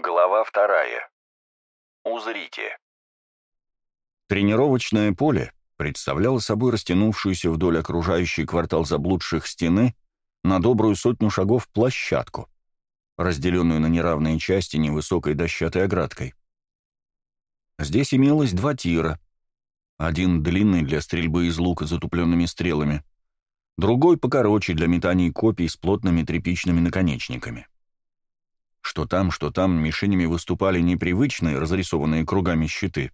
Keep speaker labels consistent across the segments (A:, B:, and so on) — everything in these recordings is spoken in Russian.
A: Глава вторая. Узрите.
B: Тренировочное поле представляло собой растянувшуюся вдоль окружающей квартал заблудших стены на добрую сотню шагов площадку, разделенную на неравные части невысокой дощатой оградкой. Здесь имелось два тира. Один длинный для стрельбы из лука затупленными стрелами, другой покороче для метаний копий с плотными тряпичными наконечниками. Что там, что там мишенями выступали непривычные, разрисованные кругами щиты,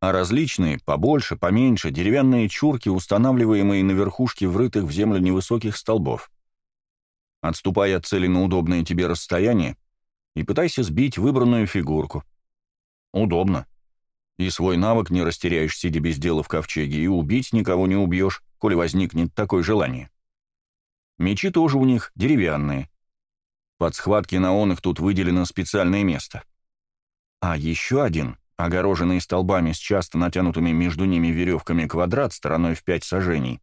B: а различные, побольше, поменьше, деревянные чурки, устанавливаемые на верхушке врытых в землю невысоких столбов. Отступай от цели на удобное тебе расстояние и пытайся сбить выбранную фигурку. Удобно. И свой навык не растеряешь, сидя без дела в ковчеге, и убить никого не убьешь, коли возникнет такое желание. Мечи тоже у них деревянные. Под схватки на он их тут выделено специальное место. А еще один, огороженный столбами с часто натянутыми между ними веревками квадрат стороной в пять сажений,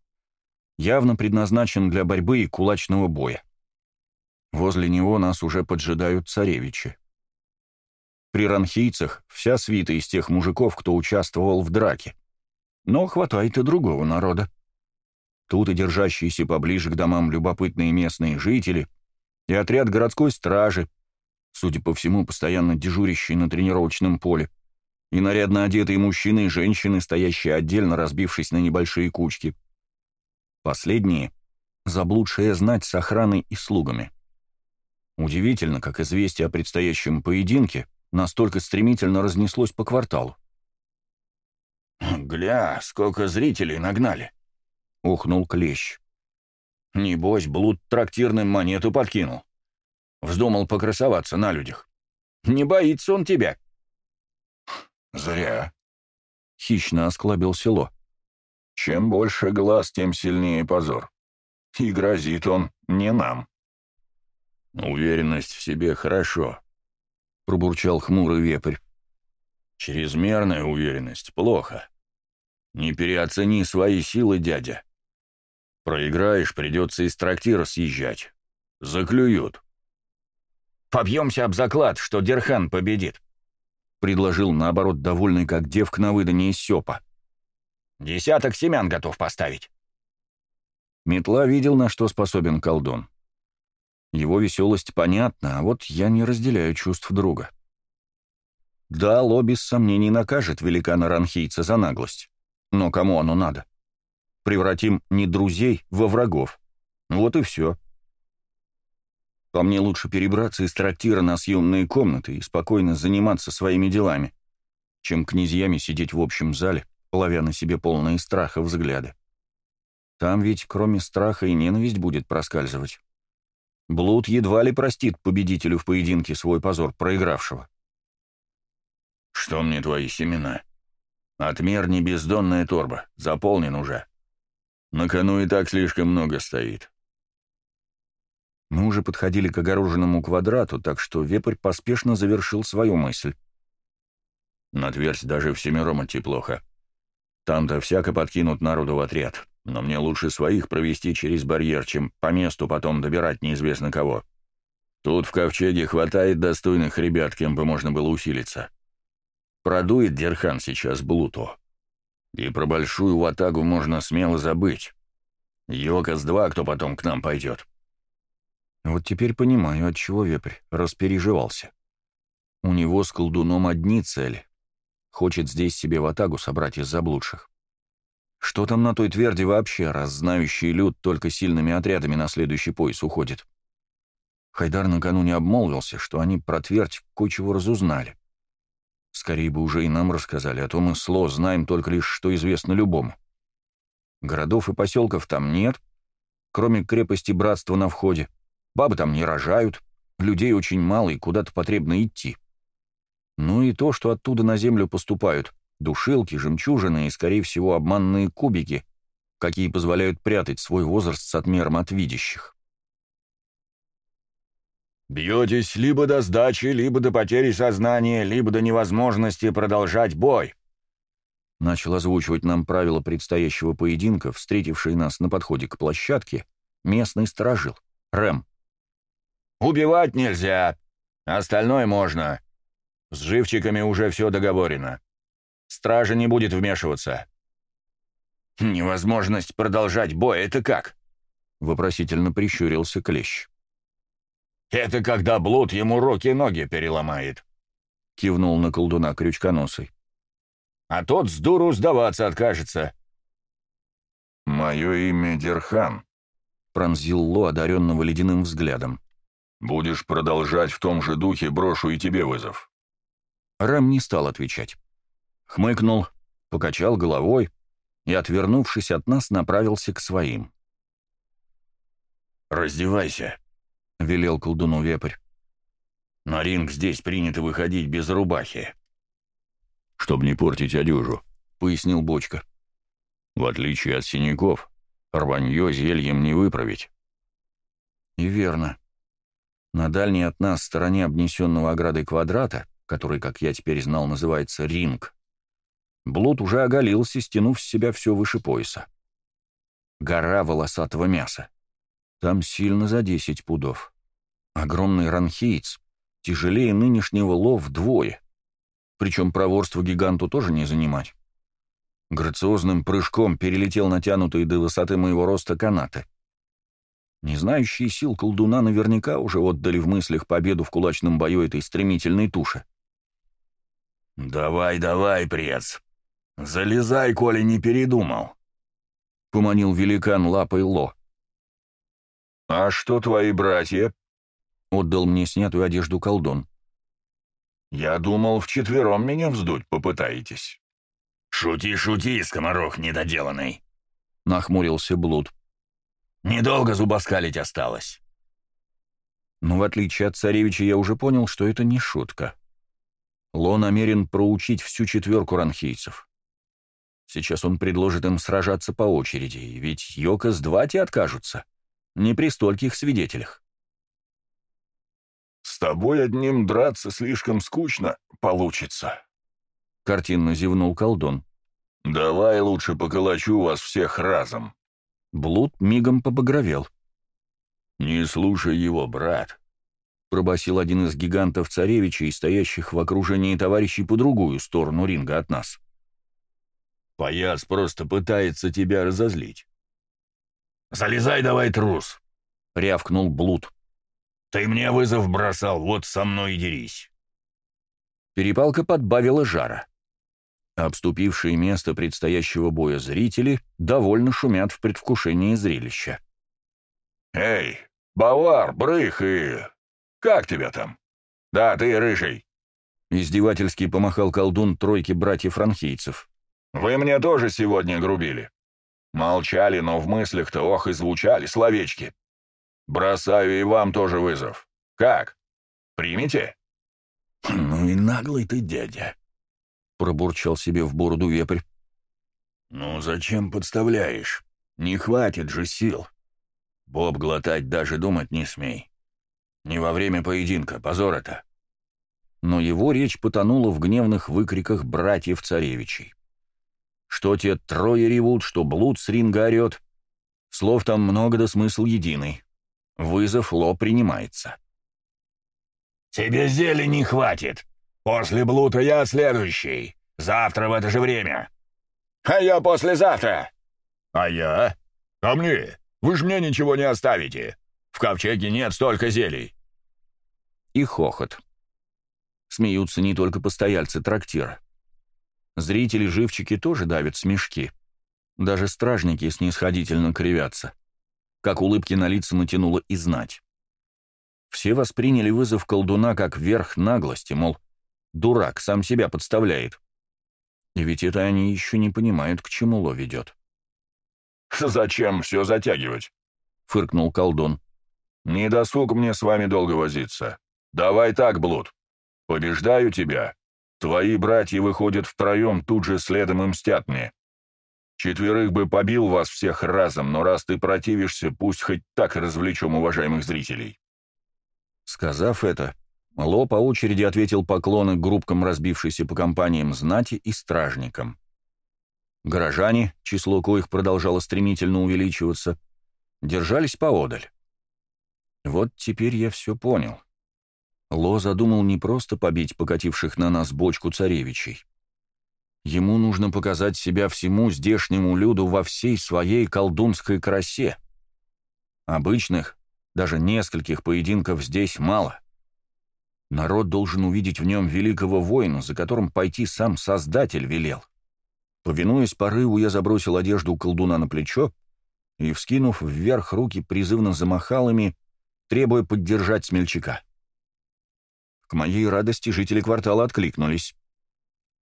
B: явно предназначен для борьбы и кулачного боя. Возле него нас уже поджидают царевичи. При ранхийцах вся свита из тех мужиков, кто участвовал в драке. Но хватает и другого народа. Тут и держащиеся поближе к домам любопытные местные жители, и отряд городской стражи, судя по всему, постоянно дежурящий на тренировочном поле, и нарядно одетые мужчины и женщины, стоящие отдельно, разбившись на небольшие кучки. Последние — заблудшая знать с охраной и слугами. Удивительно, как известие о предстоящем поединке настолько стремительно разнеслось по кварталу.
C: «Гля, сколько зрителей нагнали!»
B: — ухнул Клещ.
C: «Небось, блуд трактирным монету подкинул. Вздумал покрасоваться на людях. Не боится он тебя».
D: «Зря», —
B: хищно осклабил село.
D: «Чем больше глаз, тем сильнее позор. И грозит он не нам».
C: «Уверенность в себе хорошо», —
B: пробурчал хмурый вепрь.
C: «Чрезмерная уверенность плохо. Не переоцени свои силы, дядя. Проиграешь, придется из трактира съезжать. Заклюют». «Побьемся об заклад, что Дерхан победит», —
B: предложил, наоборот, довольный, как девка на выданье Сёпа.
C: «Десяток семян готов поставить».
B: Метла видел, на что способен колдун. Его веселость понятна, а вот я не разделяю чувств друга. Да, Ло без сомнений накажет великана-ранхийца за наглость. Но кому оно надо? Превратим не друзей во врагов. Вот и все. По мне лучше перебраться из трактира на съемные комнаты и спокойно заниматься своими делами, чем князьями сидеть в общем зале, ловя на себе полные страха взгляды. Там ведь кроме страха и ненависть будет проскальзывать. Блуд едва ли простит победителю в поединке свой позор проигравшего.
C: «Что мне твои семена? Отмер не бездонная торба, заполнен уже. На кону и так слишком много стоит».
B: Мы уже подходили к огороженному квадрату, так что вепрь поспешно завершил свою мысль.
C: «На твердь даже всемиром идти плохо. Там-то всяко подкинут народу в отряд но мне лучше своих провести через барьер, чем по месту потом добирать неизвестно кого. Тут в ковчеге хватает достойных ребят, кем бы можно было усилиться. Продует Дерхан сейчас Блуто. И про большую ватагу можно смело забыть. Йокас-2, кто потом к нам пойдет.
B: Вот теперь понимаю, от чего вепрь распереживался. У него с колдуном одни цели. Хочет здесь себе ватагу собрать из заблудших. Что там на той тверди вообще, раз знающий люд только сильными отрядами на следующий пояс уходит? Хайдар накануне обмолвился, что они про твердь кое-чего разузнали. Скорее бы уже и нам рассказали, а то мы сло знаем только лишь, что известно любому. Городов и поселков там нет, кроме крепости братства на входе. Бабы там не рожают, людей очень мало и куда-то потребно идти. Ну и то, что оттуда на землю поступают — Душилки, жемчужины и, скорее всего, обманные кубики, какие позволяют прятать свой возраст с отмером от видящих.
C: «Бьетесь либо до сдачи, либо до потери сознания, либо до невозможности продолжать бой»,
B: начал озвучивать нам правила предстоящего поединка, встретивший нас на подходе к площадке, местный сторожил, Рэм.
C: «Убивать нельзя. Остальное можно. С живчиками уже все договорено. Стража не будет вмешиваться». «Невозможность продолжать бой — это как?» — вопросительно прищурился Клещ. «Это когда блуд ему руки-ноги переломает», — кивнул на колдуна крючконосый. «А тот с дуру сдаваться откажется».
D: «Мое имя Дерхан», — пронзил Ло, одаренного ледяным взглядом. «Будешь продолжать в том же духе, брошу и тебе вызов».
B: Рэм не стал отвечать. Хмыкнул, покачал головой и, отвернувшись от нас, направился к своим.
C: «Раздевайся», — велел колдуну вепрь. «На ринг здесь принято выходить без рубахи».
D: «Чтоб не портить одежу», —
B: пояснил Бочка.
D: «В отличие от синяков, рванье зельем не выправить».
B: И верно. На дальней от нас стороне обнесенного оградой квадрата, который, как я теперь знал, называется ринг, Блуд уже оголился, стянув с себя все выше пояса. Гора волосатого мяса. Там сильно за десять пудов. Огромный ранхейц, тяжелее нынешнего лов вдвое. Причем проворство гиганту тоже не занимать. Грациозным прыжком перелетел натянутые до высоты моего роста канаты. Не знающие сил колдуна наверняка уже отдали в мыслях победу в кулачном бою этой стремительной туши.
C: «Давай, давай, прец! Залезай, коли не передумал!»
B: — поманил великан лапой Ло.
D: «А что твои братья?»
B: — отдал мне снятую одежду колдун.
D: «Я думал, вчетвером меня вздуть попытаетесь».
C: «Шути, шути, скоморох недоделанный!» — нахмурился Блуд. «Недолго зубоскалить осталось».
B: Но в отличие от царевича я уже понял, что это не шутка. Ло намерен проучить всю четверку ранхийцев. Сейчас он предложит им сражаться по очереди, ведь Йока с Двати откажутся. Не при стольких свидетелях.
D: «С тобой одним драться слишком скучно получится», —
B: картинно зевнул колдун.
D: «Давай лучше поколочу вас всех разом».
B: Блуд мигом побагровел.
D: «Не слушай его, брат», —
B: пробасил один из гигантов царевичей, стоящих в окружении товарищей по другую сторону ринга от нас.
C: «Паяц просто пытается тебя разозлить. «Залезай давай, трус!» — рявкнул Блуд. «Ты мне вызов бросал, вот со мной и дерись!»
B: Перепалка подбавила жара. Обступившие место предстоящего боя зрители довольно шумят в предвкушении зрелища.
D: «Эй, Бавар, Брых и... Как тебя там? Да, ты, Рыжий!»
B: Издевательски помахал колдун тройки братьев-франхийцев.
D: «Вы мне тоже сегодня грубили. Молчали, но в мыслях-то ох и звучали словечки. Бросаю и вам тоже вызов. Как? Примите?»
C: «Ну и наглый ты, дядя», — пробурчал себе в бороду вепрь. «Ну зачем подставляешь? Не хватит же сил. Боб глотать даже думать не смей. Не во время поединка, позор это».
B: Но его речь потонула в гневных выкриках братьев-царевичей. Что те трое ревут, что блуд с ринга орет. Слов там много, да смысл единый. Вызов Ло принимается.
C: «Тебе зелени хватит. После блута я следующий. Завтра в это же время. А я послезавтра. А я? А мне? Вы ж мне ничего не оставите. В ковчеге нет столько зелий».
B: И хохот. Смеются не только постояльцы трактира. Зрители-живчики тоже давят смешки. Даже стражники снисходительно кривятся. Как улыбки на лица натянуло и знать. Все восприняли вызов колдуна как верх наглости, мол, дурак сам себя подставляет. И ведь это они еще не понимают, к чему Ло ведет.
D: «Зачем все затягивать?»
B: — фыркнул колдун.
D: «Не досуг мне с вами долго возиться. Давай так, Блуд. Побеждаю тебя, Твои братья выходят втроем, тут же следом и мстят мне. Четверых бы побил вас всех разом, но раз ты противишься, пусть хоть так развлечем уважаемых зрителей».
B: Сказав это, Ло по очереди ответил поклоны группкам разбившейся по компаниям знати и стражникам. Горожане, число коих продолжало стремительно Ло задумал не просто побить покативших на нас бочку царевичей. Ему нужно показать себя всему здешнему люду во всей своей колдунской красе. Обычных, даже нескольких поединков здесь мало. Народ должен увидеть в нем великого воина, за которым пойти сам Создатель велел. Повинуясь порыву, я забросил одежду колдуна на плечо и, вскинув вверх руки, призывно замахал ими, требуя поддержать смельчака. К моей радости жители квартала откликнулись.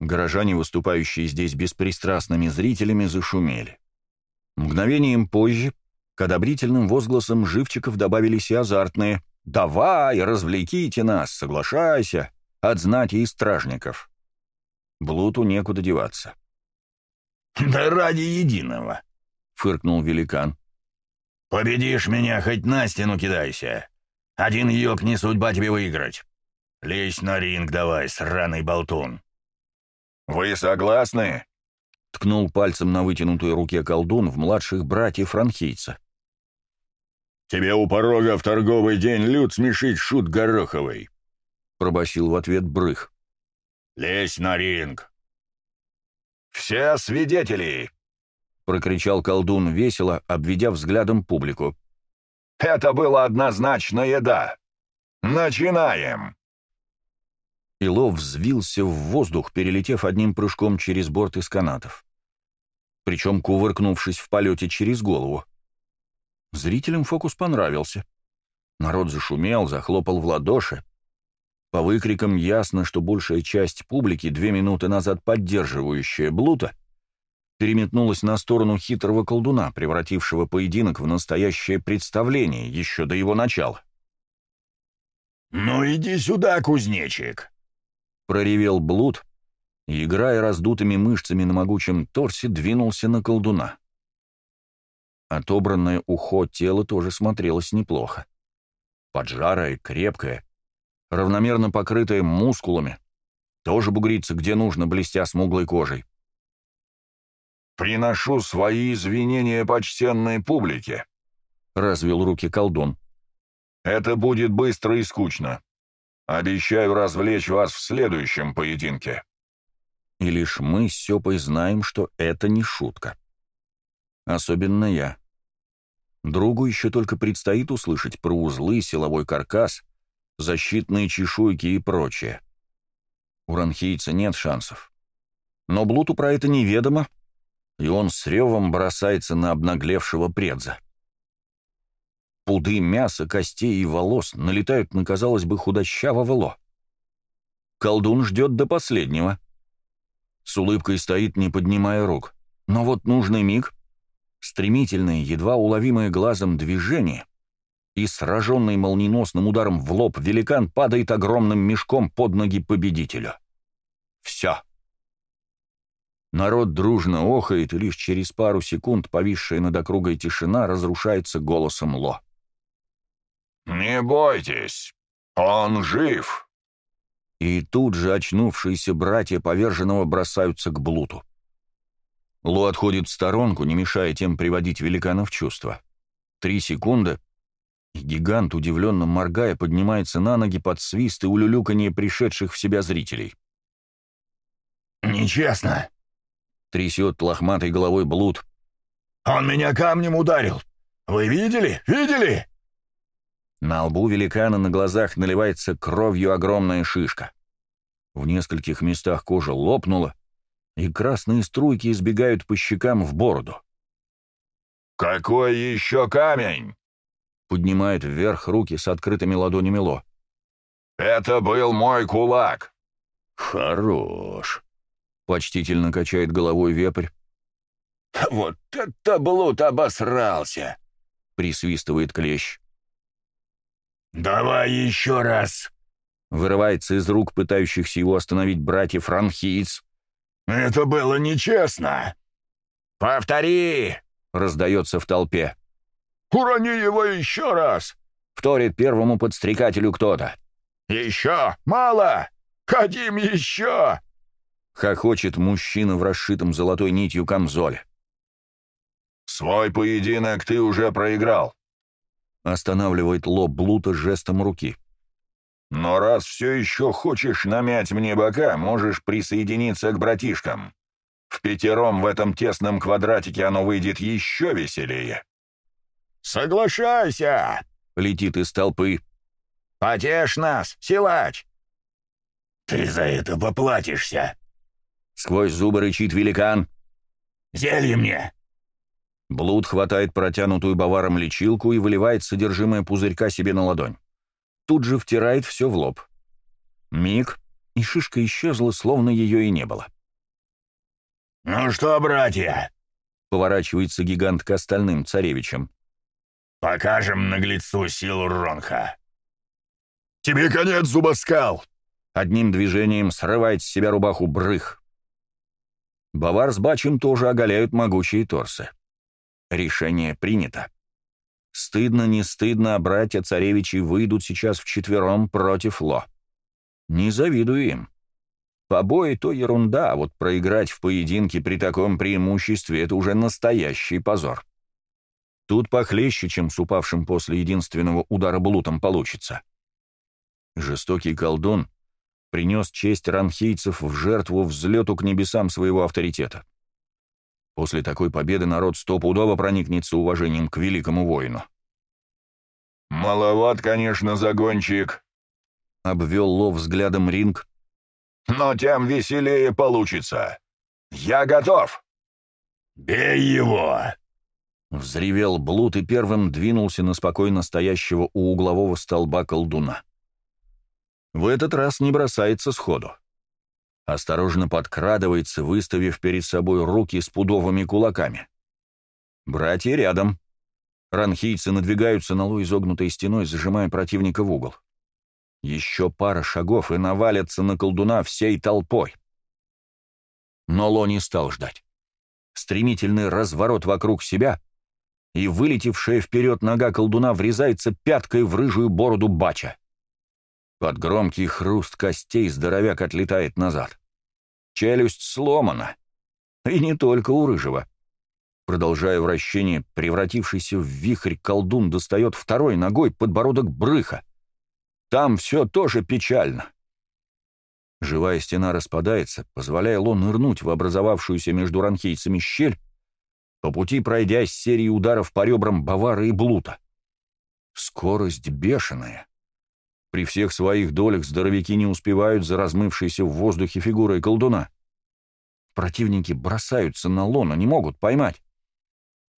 B: Горожане, выступающие здесь беспристрастными зрителями, зашумели. Мгновением позже к одобрительным возгласам живчиков добавились и азартные «Давай, развлеките нас, соглашайся!» от знати и стражников. Блуту некуда деваться.
C: «Да ради единого!» — фыркнул великан. «Победишь меня, хоть на стену кидайся. Один йог не судьба тебе выиграть. Лезь на ринг давай, сраный болтун».
D: «Вы согласны?»
B: — ткнул пальцем на вытянутой руке колдун в младших братьев франхийца.
D: «Тебе у порога в торговый день люд смешить шут Гороховый», — пробасил в ответ Брых.
C: «Лезь на ринг».
D: «Все свидетели!»
B: — прокричал колдун весело, обведя взглядом публику.
D: «Это было однозначно еда. Начинаем!»
B: Ило взвился в воздух, перелетев одним прыжком через борт из канатов. Причем кувыркнувшись в полете через голову. Зрителям фокус понравился. Народ зашумел, захлопал в ладоши. По выкрикам ясно, что большая часть публики, две минуты назад поддерживающая Блута, переметнулась на сторону хитрого колдуна, превратившего поединок в настоящее представление еще до его начала.
C: «Ну иди сюда, кузнечик!»
B: — проревел Блуд, и, играя раздутыми мышцами на могучем торсе, двинулся на колдуна. Отобранное ухо тело тоже смотрелось неплохо. Поджарое, крепкое, равномерно покрытое мускулами, тоже бугрится где нужно, блестя смуглой кожей.
D: «Приношу свои извинения почтенной публике», — развел руки колдун. «Это будет быстро и скучно. Обещаю развлечь вас в следующем поединке».
B: И лишь мы с Сёпой знаем, что это не шутка. Особенно я. Другу еще только предстоит услышать про узлы, силовой каркас, защитные чешуйки и прочее. У ранхийца нет шансов. Но Блуту про это неведомо, и он с ревом бросается на обнаглевшего предза. Пуды мяса, костей и волос налетают на, казалось бы, худощавого ло. Колдун ждет до последнего. С улыбкой стоит, не поднимая рук. Но вот нужный миг стремительное, едва уловимое глазом движение, и сраженный молниеносным ударом в лоб великан падает огромным мешком под ноги победителю. Все. Народ дружно охает, и лишь через пару секунд повисшая над округой тишина разрушается голосом Ло.
D: «Не бойтесь, он жив!»
B: И тут же очнувшиеся братья поверженного бросаются к блуту. Лу отходит в сторонку, не мешая тем приводить великана в чувство. Три секунды, и гигант, удивленно моргая, поднимается на ноги под свист и улюлюканье пришедших в себя зрителей.
C: «Нечестно!»
B: — трясет лохматой головой блуд.
C: «Он меня камнем ударил! Вы видели? Видели?»
B: На лбу великана на глазах наливается кровью огромная шишка. В нескольких местах кожа лопнула, и красные струйки избегают по щекам в бороду.
D: «Какой еще камень?»
B: — поднимает вверх руки с открытыми ладонями Ло.
D: «Это был мой кулак».
B: «Хорош», — почтительно качает головой вепрь.
C: «Вот это блуд обосрался!»
B: — присвистывает клещ.
C: «Давай еще раз!»
B: — вырывается из рук пытающихся его остановить братьев Ранхиец.
C: «Это было нечестно!»
B: «Повтори!» — раздается в толпе.
C: «Урони его еще раз!»
B: — вторит первому подстрекателю кто-то.
C: «Еще! Мало! Хотим еще!»
B: — хохочет мужчина в расшитом золотой нитью камзоле.
D: «Свой поединок ты уже проиграл!»
B: — останавливает лоб Блута жестом руки.
D: Но раз все еще хочешь намять мне бока, можешь присоединиться к братишкам. В пятером в этом тесном квадратике оно выйдет еще веселее».
C: «Соглашайся!» — летит из толпы. «Потешь нас, силач!»
E: «Ты за это поплатишься!»
B: Сквозь зубы рычит великан.
E: «Зелье мне!»
B: Блуд хватает протянутую баваром лечилку и выливает содержимое пузырька себе на ладонь. Тут же втирает все в лоб. Миг, и шишка исчезла, словно ее и не было.
E: «Ну что, братья?»
B: — поворачивается гигант к остальным царевичам.
E: «Покажем наглецу силу Ронха».
D: «Тебе конец, зубоскал!»
B: Одним движением срывает с себя рубаху брых. Бавар с Бачем тоже оголяют могучие торсы. Решение принято. Стыдно, не стыдно, а братья-царевичи выйдут сейчас вчетвером против Ло. Не завидую им. Побои — то ерунда, а вот проиграть в поединке при таком преимуществе — это уже настоящий позор. Тут похлеще, чем с упавшим после единственного удара блутом получится. Жестокий колдун принес честь ранхийцев в жертву взлету к небесам своего авторитета. После такой победы народ стопудово проникнется уважением к великому воину.
D: «Маловат, конечно, загончик», —
B: обвел Лов взглядом ринг.
D: «Но тем веселее получится. Я готов!»
E: «Бей его!»
B: Взревел Блуд и первым двинулся на спокойно стоящего у углового столба колдуна. В этот раз не бросается сходу. Осторожно подкрадывается, выставив перед собой руки с пудовыми кулаками. Братья рядом. Ранхийцы надвигаются на Лу изогнутой стеной, зажимая противника в угол. Еще пара шагов и навалятся на колдуна всей толпой. Но Ло не стал ждать. Стремительный разворот вокруг себя, и вылетевшая вперед нога колдуна врезается пяткой в рыжую бороду бача. Под громкий хруст костей здоровяк отлетает назад. Челюсть сломана. И не только у рыжего. Продолжая вращение, превратившийся в вихрь колдун достает второй ногой подбородок брыха. Там все тоже печально. Живая стена распадается, позволяя Ло нырнуть в образовавшуюся между ранхейцами щель, по пути пройдя серии ударов по ребрам Бавара и Блута. Скорость бешеная. При всех своих долях здоровяки не успевают за размывшейся в воздухе фигурой колдуна. Противники бросаются на лона, не могут поймать.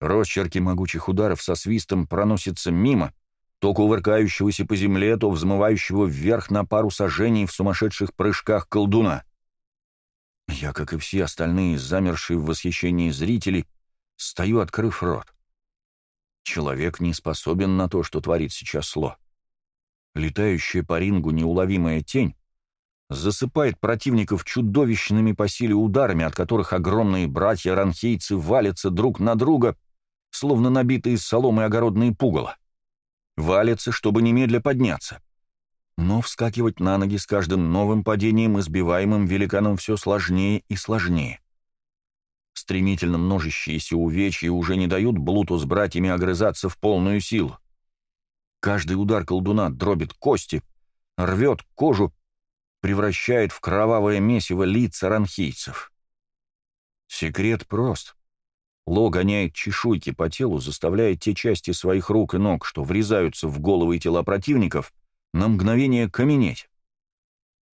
B: Росчерки могучих ударов со свистом проносятся мимо, то кувыркающегося по земле, то взмывающего вверх на пару сажений в сумасшедших прыжках колдуна. Я, как и все остальные, замершие в восхищении зрители, стою, открыв рот. Человек не способен на то, что творит сейчас Ло летающая по рингу неуловимая тень, засыпает противников чудовищными по силе ударами, от которых огромные братья-ранхейцы валятся друг на друга, словно набитые соломой огородные пугало. Валятся, чтобы немедля подняться. Но вскакивать на ноги с каждым новым падением, избиваемым великаном, все сложнее и сложнее. Стремительно множащиеся увечья уже не дают Блуту с братьями огрызаться в полную силу. Каждый удар колдуна дробит кости, рвет кожу, превращает в кровавое месиво лица ранхийцев. Секрет прост. Ло гоняет чешуйки по телу, заставляя те части своих рук и ног, что врезаются в головы и тела противников, на мгновение каменеть.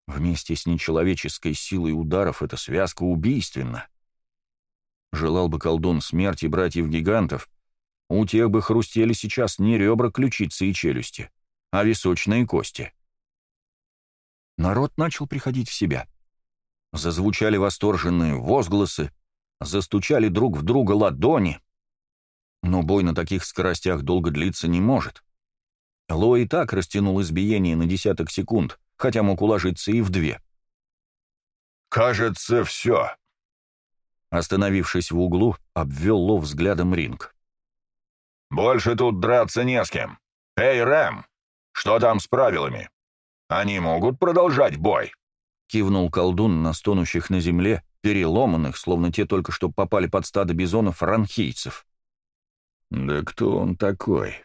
B: Вместе с нечеловеческой силой ударов эта связка убийственна. Желал бы колдун смерти братьев-гигантов, у тех бы хрустели сейчас не ребра, ключицы и челюсти, а височные кости. Народ начал приходить в себя. Зазвучали восторженные возгласы, застучали друг в друга ладони. Но бой на таких скоростях долго длиться не может. Ло и так растянул избиение на десяток секунд, хотя мог уложиться и в две.
D: «Кажется, все»,
B: Остановившись в углу, обвел Ло взглядом ринг.
D: Больше тут драться не с кем. Эй, Рэм, что там с правилами? Они могут продолжать бой?»
B: Кивнул колдун на стонущих на земле, переломанных, словно те только что попали под стадо бизонов ранхийцев. «Да кто он такой?»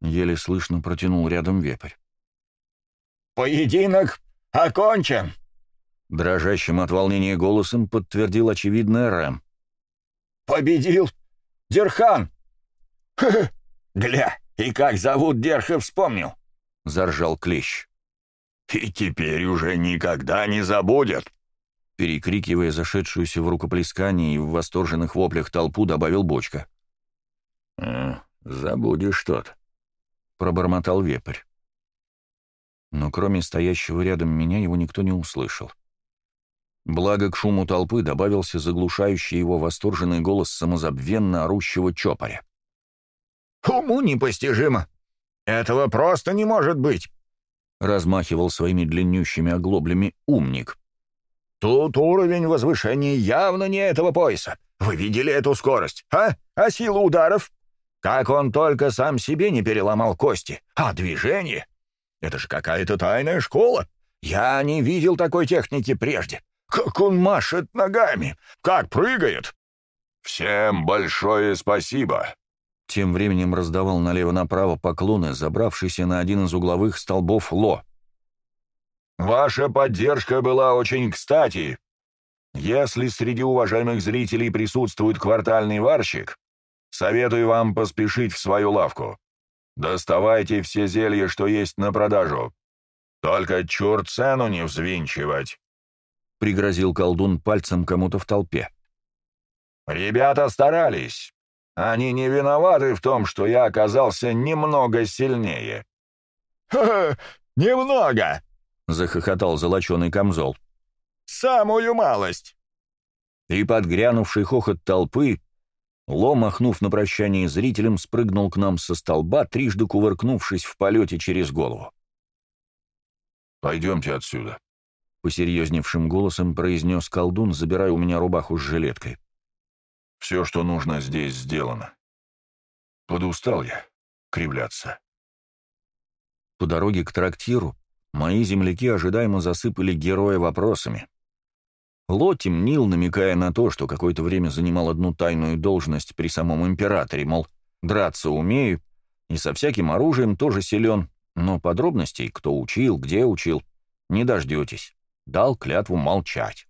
B: Еле слышно протянул рядом вепрь.
E: поединок окончен!»
B: Дрожащим от волнения голосом подтвердил очевидное Рэм.
E: «Победил Дерхан!» «Гля, и как зовут Дерха вспомнил!» — заржал Клещ.
C: «И теперь уже никогда не забудет!»
B: Перекрикивая зашедшуюся в рукоплескании и в восторженных воплях толпу, добавил Бочка.
C: «Э, «Забудешь тот», — пробормотал вепрь.
B: Но кроме стоящего рядом меня его никто не услышал. Благо к шуму толпы добавился заглушающий его восторженный голос самозабвенно орущего чопоря.
E: «Уму непостижимо! Этого просто не может быть!»
B: Размахивал своими длиннющими оглоблями умник.
E: «Тут уровень возвышения явно не этого пояса. Вы видели эту скорость, а? А силу ударов? Как он только сам себе не переломал кости. А движение? Это же какая-то тайная школа. Я не видел такой техники прежде. Как он машет ногами! Как прыгает!»
D: «Всем большое спасибо!»
B: Тем временем раздавал налево-направо поклоны, забравшийся на один из угловых столбов Ло.
D: «Ваша поддержка была очень кстати. Если среди уважаемых зрителей присутствует квартальный варщик, советую вам поспешить в свою лавку. Доставайте все зелья, что есть на продажу. Только чур цену не взвинчивать», —
B: пригрозил колдун пальцем кому-то в толпе.
D: «Ребята старались. Они не виноваты в том, что я оказался немного сильнее».
E: «Ха-ха, немного!»
B: — захохотал золоченый камзол.
E: «Самую малость!»
B: И под грянувший хохот толпы Ло, махнув на прощание зрителям, спрыгнул к нам со столба, трижды кувыркнувшись в полете через голову.
D: «Пойдемте отсюда», —
B: посерьезневшим голосом произнес колдун, забирая у меня рубаху с жилеткой.
D: Все, что нужно, здесь сделано. Подустал я кривляться.
B: По дороге к трактиру мои земляки ожидаемо засыпали героя вопросами. Ло темнил, намекая на то, что какое-то время занимал одну тайную должность при самом императоре, мол, драться умею, и со всяким оружием тоже силен, но подробностей, кто учил, где учил, не дождетесь. Дал клятву молчать.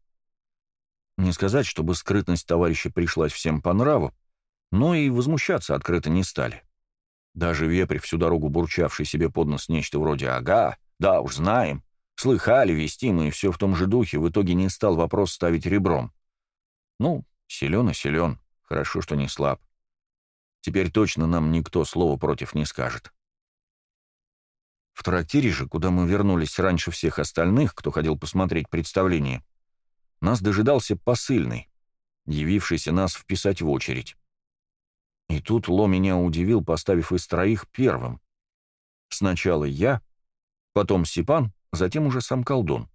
B: Не сказать, чтобы скрытность товарища пришлась всем по нраву, но и возмущаться открыто не стали. Даже вепрь, всю дорогу бурчавший себе под нос нечто вроде «ага», «да уж знаем», «слыхали, вестим» и все в том же духе, в итоге не стал вопрос ставить ребром. Ну, силен и силен, хорошо, что не слаб. Теперь точно нам никто слова против не скажет. В трактире же, куда мы вернулись раньше всех остальных, кто ходил посмотреть представление, нас дожидался посыльный, явившийся нас вписать в очередь. И тут Ло меня удивил, поставив из троих первым. Сначала я, потом Сипан, затем уже сам колдун.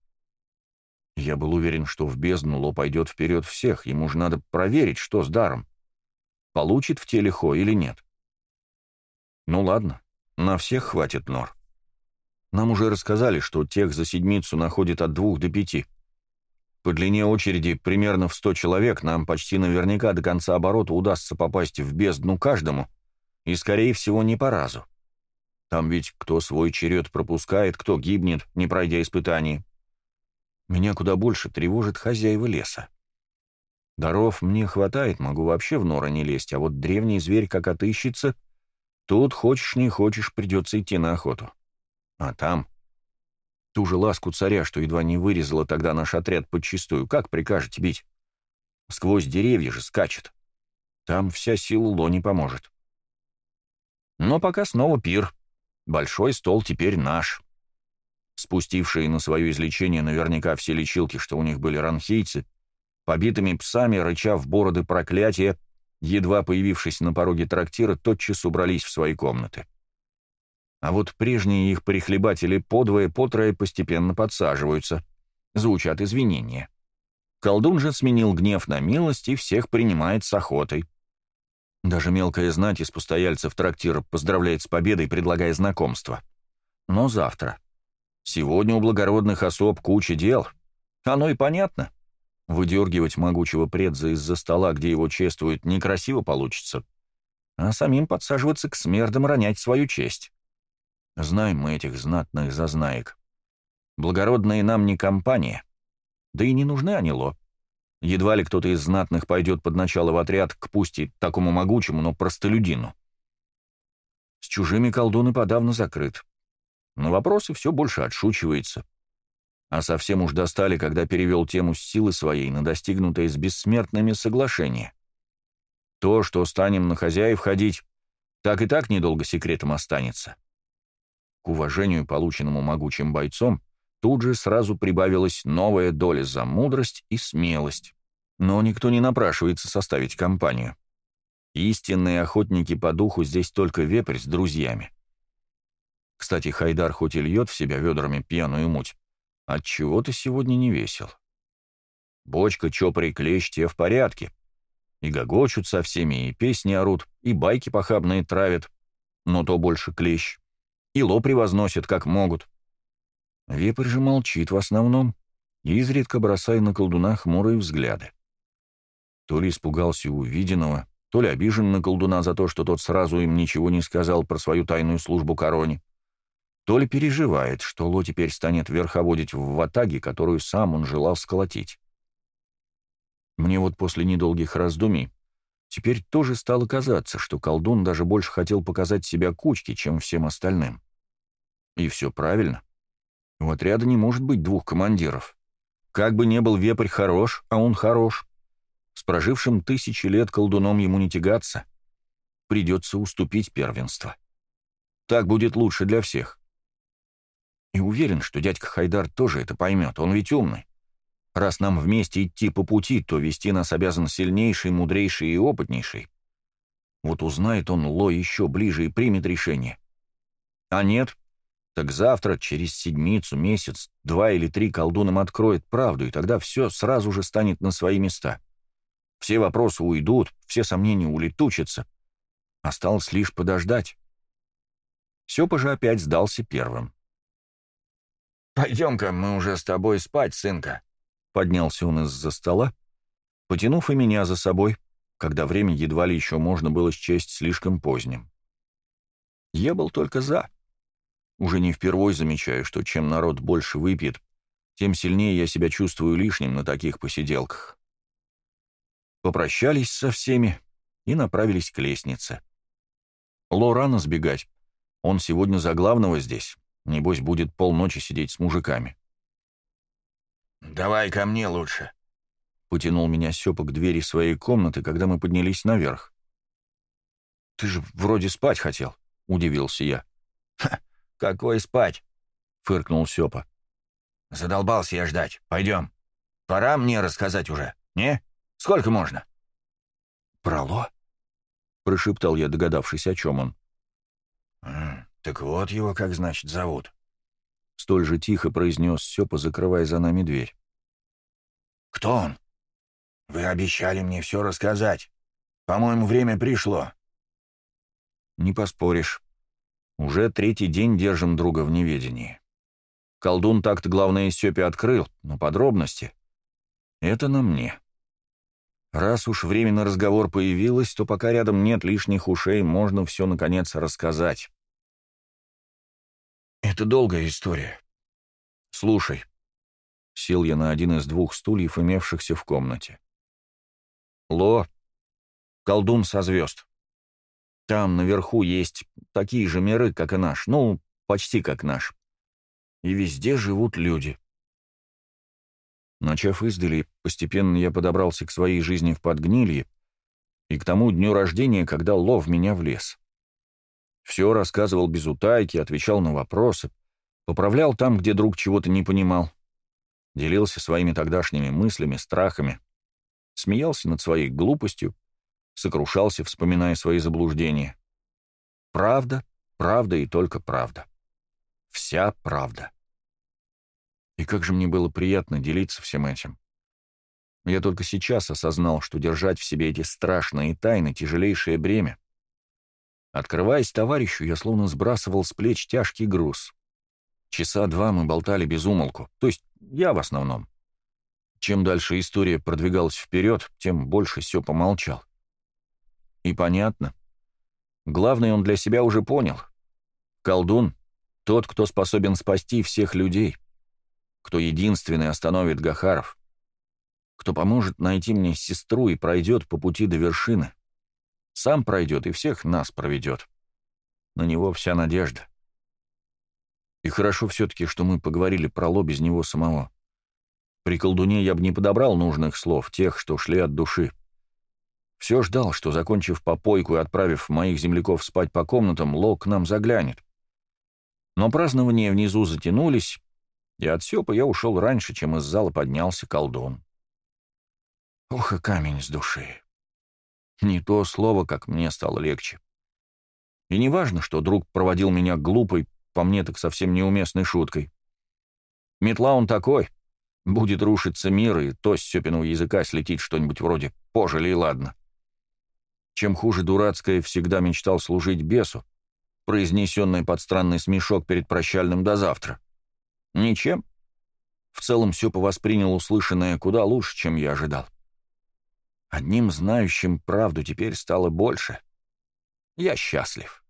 B: Я был уверен, что в бездну Ло пойдет вперед всех, ему же надо проверить, что с даром. Получит в теле Хо или нет. Ну ладно, на всех хватит нор. Нам уже рассказали, что тех за седмицу находит от двух до пяти. По длине очереди примерно в 100 человек нам почти наверняка до конца оборота удастся попасть в бездну каждому, и, скорее всего, не по разу. Там ведь кто свой черед пропускает, кто гибнет, не пройдя испытаний. Меня куда больше тревожит хозяева леса. Даров мне хватает, могу вообще в нора не лезть, а вот древний зверь как отыщется, тут хочешь не хочешь придется идти на охоту. А там Ту же ласку царя, что едва не вырезала тогда наш отряд подчистую, как прикажете бить? Сквозь деревья же скачет. Там вся сила Ло не поможет. Но пока снова пир. Большой стол теперь наш. Спустившие на свое излечение наверняка все лечилки, что у них были ранхейцы, побитыми псами, рыча в бороды проклятия, едва появившись на пороге трактира, тотчас убрались в свои комнаты. А вот прежние их прихлебатели подвое-потрое постепенно подсаживаются. Звучат извинения. Колдун же сменил гнев на милость и всех принимает с охотой. Даже мелкая знать из постояльцев трактира поздравляет с победой, предлагая знакомство. Но завтра. Сегодня у благородных особ куча дел. Оно и понятно. Выдергивать могучего предза из-за стола, где его чествуют, некрасиво получится. А самим подсаживаться к смердам ронять свою честь. Знаем мы этих знатных зазнаек. Благородные нам не компания. Да и не нужны они Ло. Едва ли кто-то из знатных пойдет под начало в отряд к пусть и такому могучему, но простолюдину. С чужими колдун и подавно закрыт. На вопросы все больше отшучивается. А совсем уж достали, когда перевел тему с силы своей на достигнутое с бессмертными соглашение. То, что станем на хозяев ходить, так и так недолго секретом останется. К уважению, полученному могучим бойцом, тут же сразу прибавилась новая доля за мудрость и смелость. Но никто не напрашивается составить компанию. Истинные охотники по духу здесь только вепрь с друзьями. Кстати, Хайдар хоть и льет в себя ведрами пьяную муть, отчего-то сегодня не весел. Бочка, чопор и клещ те в порядке. И гогочут со всеми, и песни орут, и байки похабные травят, но то больше клещ. И ло превозносят, как могут. Вепрь же молчит в основном, изредка бросая на колдуна хмурые взгляды. То ли испугался увиденного, то ли обижен на колдуна за то, что тот сразу им ничего не сказал про свою тайную службу короне, то ли переживает, что Ло теперь станет верховодить в ватаге, которую сам он желал сколотить. Мне вот после недолгих раздумий теперь тоже стало казаться, что колдун даже больше хотел показать себя кучке, чем всем остальным. И все правильно. У отряда не может быть двух командиров. Как бы не был вепрь хорош, а он хорош. С прожившим тысячи лет колдуном ему не тягаться. Придется уступить первенство. Так будет лучше для всех. И уверен, что дядька Хайдар тоже это поймет, он ведь умный. Раз нам вместе идти по пути, то вести нас обязан сильнейший, мудрейший и опытнейший. Вот узнает он Ло еще ближе и примет решение. А нет, так завтра, через седмицу, месяц, два или три колдун откроет правду, и тогда все сразу же станет на свои места. Все вопросы уйдут, все сомнения улетучатся. Осталось лишь подождать. Сёпа же опять сдался первым.
E: «Пойдем-ка, мы уже с тобой спать, сынка», —
B: поднялся он из-за стола, потянув и меня за собой, когда время едва ли еще можно было счесть слишком поздним. Я был только «за». Уже не впервой замечаю, что чем народ больше выпьет, тем сильнее я себя чувствую лишним на таких посиделках. Попрощались со всеми и направились к лестнице. Ло рано сбегать. Он сегодня за главного здесь. Небось, будет полночи сидеть с мужиками.
E: «Давай ко мне лучше», — потянул меня Сёпа к двери своей комнаты, когда мы поднялись наверх.
B: «Ты же вроде спать хотел», — удивился я.
E: «Ха, какой спать?» — фыркнул Сёпа.
B: «Задолбался я ждать. Пойдем. Пора мне рассказать уже, не? Сколько можно?»
E: «Проло?»
B: — прошептал я, догадавшись, о чем он.
E: «Так вот его, как значит, зовут».
B: Столь же тихо произнес Сёпа, закрывая за нами дверь.
E: «Кто он? Вы обещали мне все рассказать. По-моему, время пришло».
B: «Не поспоришь. Уже третий день держим друга в неведении. Колдун так-то, главное, Сёпе открыл, но подробности — это на мне. Раз уж время на разговор появилось, то пока рядом нет лишних ушей, можно все, наконец, рассказать».
E: Это долгая история.
B: Слушай. Сел я на один из двух стульев, имевшихся в комнате. Ло, колдун со звезд. Там наверху есть такие же миры, как и наш, ну, почти как наш. И везде живут люди. Начав издали, постепенно я подобрался к своей жизни в подгнилье и к тому дню рождения, когда Ло в меня влез. Все рассказывал без утайки, отвечал на вопросы, поправлял там, где друг чего-то не понимал, делился своими тогдашними мыслями, страхами, смеялся над своей глупостью, сокрушался, вспоминая свои заблуждения. Правда, правда и только правда. Вся правда. И как же мне было приятно делиться всем этим. Я только сейчас осознал, что держать в себе эти страшные тайны — тяжелейшее бремя. Открываясь товарищу, я словно сбрасывал с плеч тяжкий груз. Часа два мы болтали без умолку, то есть я в основном. Чем дальше история продвигалась вперед, тем больше все помолчал. И понятно. Главное он для себя уже понял. Колдун — тот, кто способен спасти всех людей. кто единственный остановит Гахаров, кто поможет найти мне сестру и пройдет по пути до вершины. Сам пройдет и всех нас проведет. На него вся надежда. И хорошо все-таки, что мы поговорили про Ло без него самого. При колдуне я бы не подобрал нужных слов, тех, что шли от души. Все ждал, что, закончив попойку и отправив моих земляков спать по комнатам, Ло к нам заглянет. Но празднования внизу затянулись, и от Сёпа я ушел раньше, чем из зала поднялся колдун. Ох и камень с души. Не то слово, как мне стало легче. И не важно, что друг проводил меня глупой, по мне так совсем неуместной шуткой. Метла он такой. Будет рушиться мир, и то с Сёпиного языка слетит что-нибудь вроде «пожили и ладно». Чем хуже дурацкое всегда мечтал служить бесу, произнесенное под странный смешок перед прощальным до завтра. Ничем. В целом Сёпа воспринял услышанное куда лучше, чем я ожидал. Одним знающим правду теперь стало больше. Я счастлив.